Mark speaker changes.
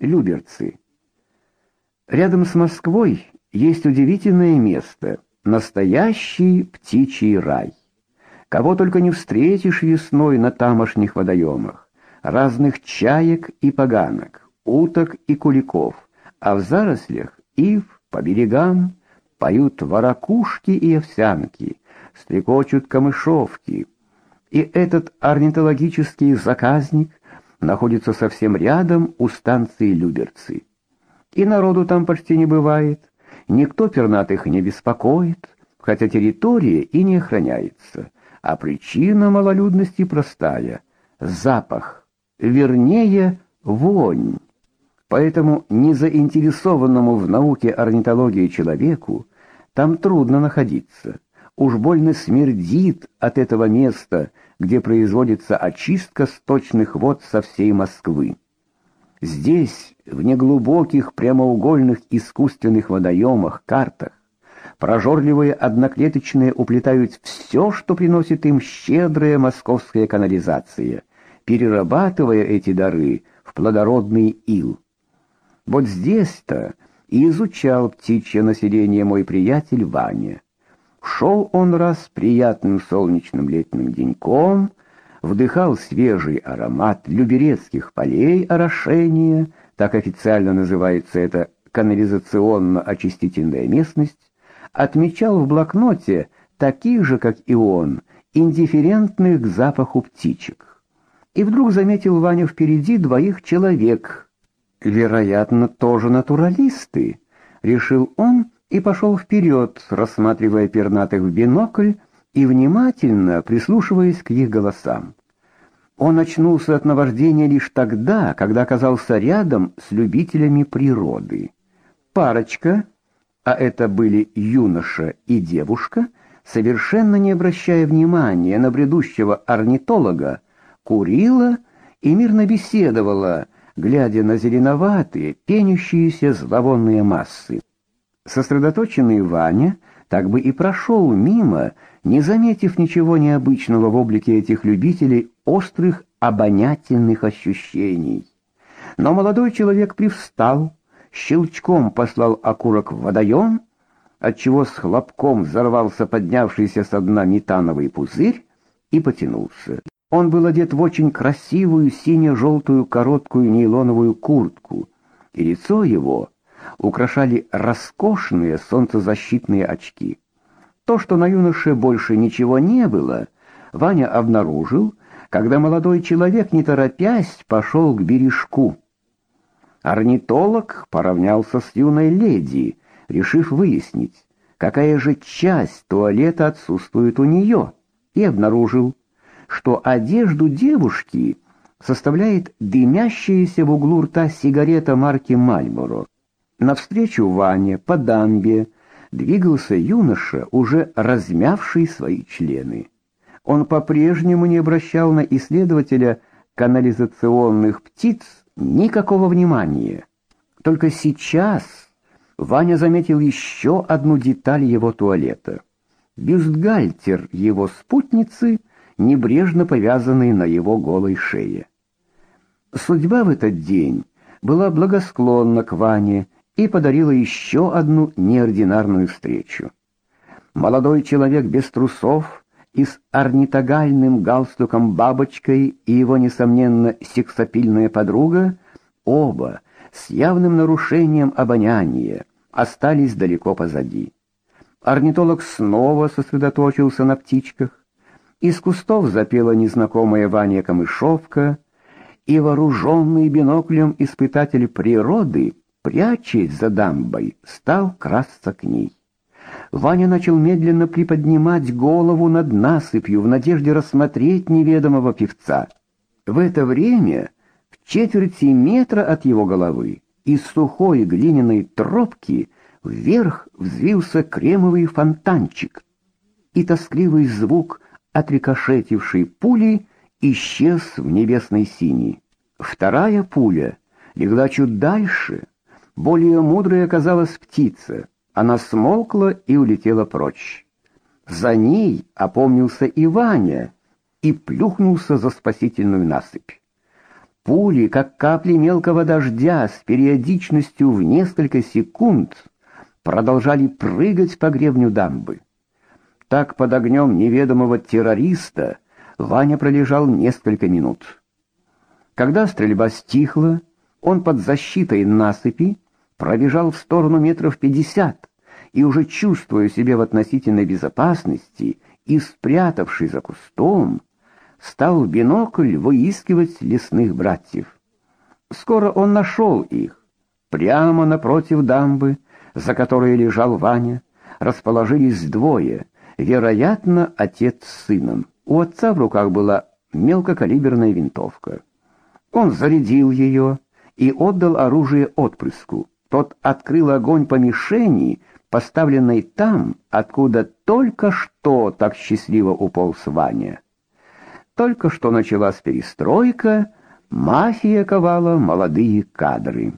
Speaker 1: Люберцы. Рядом с Москвой есть удивительное место, настоящий птичий рай. Кого только не встретишь весной на тамошних водоемах, разных чаек и поганок, уток и куликов, а в зарослях ив по берегам поют ворокушки и овсянки, стрекочут камышовки. И этот орнитологический заказник находится совсем рядом у станции Люберцы. И народу там почти не бывает, никто пернатых не беспокоит, хотя территория и не охраняется. А причина малолюдности простая — запах, вернее, вонь. Поэтому незаинтересованному в науке орнитологии человеку там трудно находиться. Уж больно смердит от этого места, где производится очистка сточных вод со всей Москвы. Здесь, в неглубоких прямоугольных искусственных водоемах, картах, прожорливые одноклеточные уплетают все, что приносит им щедрая московская канализация, перерабатывая эти дары в плодородный ил. Вот здесь-то и изучал птичье население мой приятель Ваня. Шел он раз приятным солнечным летним деньком, вдыхал свежий аромат люберецких полей орошения, так официально называется эта канализационно-очистительная местность, отмечал в блокноте таких же, как и он, индифферентных к запаху птичек. И вдруг заметил Ваня впереди двоих человек, вероятно, тоже натуралисты, решил он и пошел вперед, рассматривая пернатых в бинокль и внимательно прислушиваясь к их голосам. Он очнулся от наваждения лишь тогда, когда оказался рядом с любителями природы. Парочка, а это были юноша и девушка, совершенно не обращая внимания на бредущего орнитолога, курила и мирно беседовала, глядя на зеленоватые, пенящиеся зловонные массы. Сосредоточенный Ваня так бы и прошел мимо, не заметив ничего необычного в облике этих любителей острых обонятельных ощущений. Но молодой человек привстал, щелчком послал окурок в водоем, отчего с хлопком взорвался поднявшийся со дна метановый пузырь и потянулся. Он был одет в очень красивую сине-желтую короткую нейлоновую куртку, и лицо его украшали роскошные солнцезащитные очки. То, что на юноше больше ничего не было, Ваня обнаружил, когда молодой человек, не торопясь, пошел к бережку. Орнитолог поравнялся с юной леди, решив выяснить, какая же часть туалета отсутствует у нее, и обнаружил, что одежду девушки составляет дымящаяся в углу рта сигарета марки Marlboro. Навстречу Ване по дамбе двигался юноша, уже размявший свои члены. Он по-прежнему не обращал на исследователя канализационных птиц никакого внимания. Только сейчас Ваня заметил еще одну деталь его туалета. Бюстгальтер его спутницы небрежно повязанный на его голой шее. Судьба в этот день была благосклонна к Ване и подарила еще одну неординарную встречу. Молодой человек без трусов и с орнитогальным галстуком-бабочкой и его, несомненно, сексапильная подруга, оба с явным нарушением обоняния, остались далеко позади. Орнитолог снова сосредоточился на птичках, из кустов запела незнакомая Ваня Камышовка, и вооруженный биноклем испытатель природы, прячась за дамбой, стал красться к ней. Ваня начал медленно приподнимать голову над насыпью в надежде рассмотреть неведомого певца. В это время в четверти метра от его головы из сухой глиняной тропки вверх взвился кремовый фонтанчик, и тоскливый звук отрикошетившей пули исчез в небесной синей. Вторая пуля легла чуть дальше. Более мудрой оказалась птица. Она смолкла и улетела прочь. За ней опомнился и Ваня и плюхнулся за спасительную насыпь. Пули, как капли мелкого дождя, с периодичностью в несколько секунд продолжали прыгать по гребню дамбы. Так под огнем неведомого террориста Ваня пролежал несколько минут. Когда стрельба стихла, он под защитой насыпи пробежал в сторону метров пятьдесят и уже чувствуя себя в относительной безопасности и спрятавшись за кустом, стал в бинокль выискивать лесных братьев. Скоро он нашел их. Прямо напротив дамбы, за которой лежал Ваня, расположились двое, вероятно, отец с сыном. У отца в руках была мелкокалиберная винтовка. Он зарядил ее и отдал оружие отпрыску. Тот открыл огонь по мишени, поставленной там, откуда только что так счастливо уполз Ваня. Только что началась перестройка, мафия ковала молодые кадры.